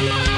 Bye.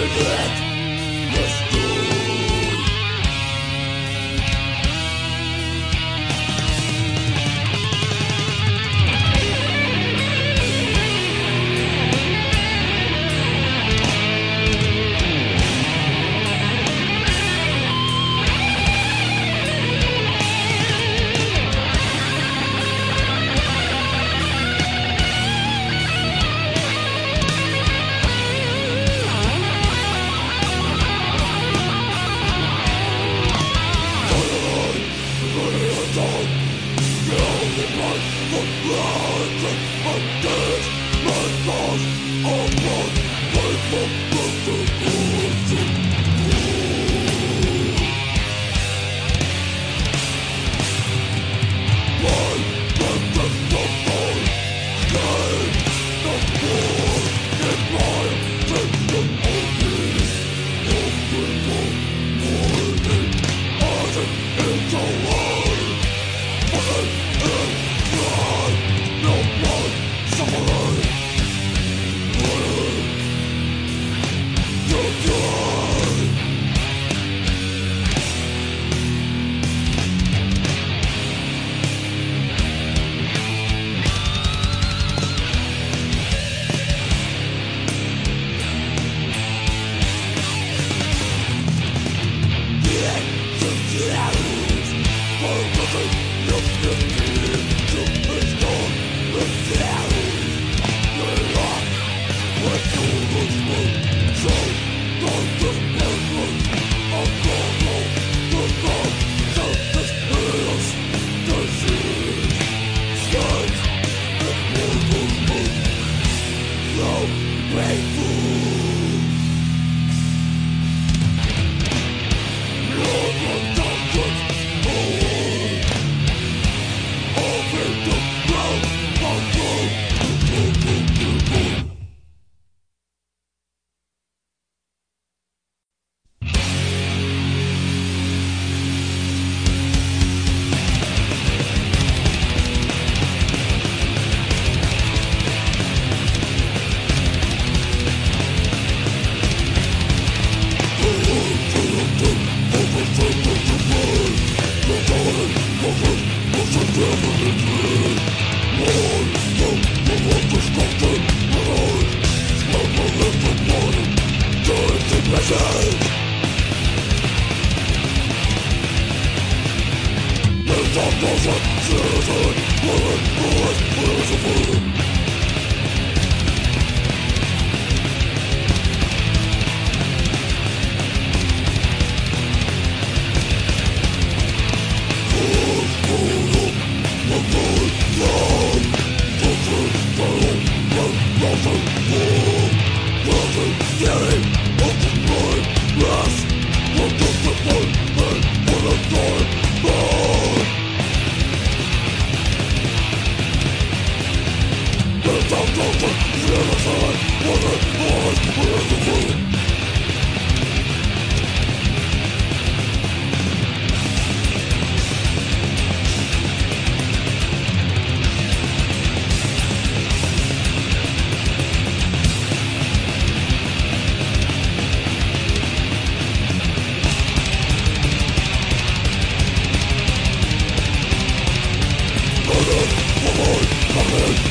regret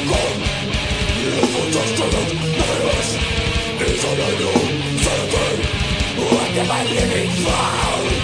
It's all I know, What am I living for?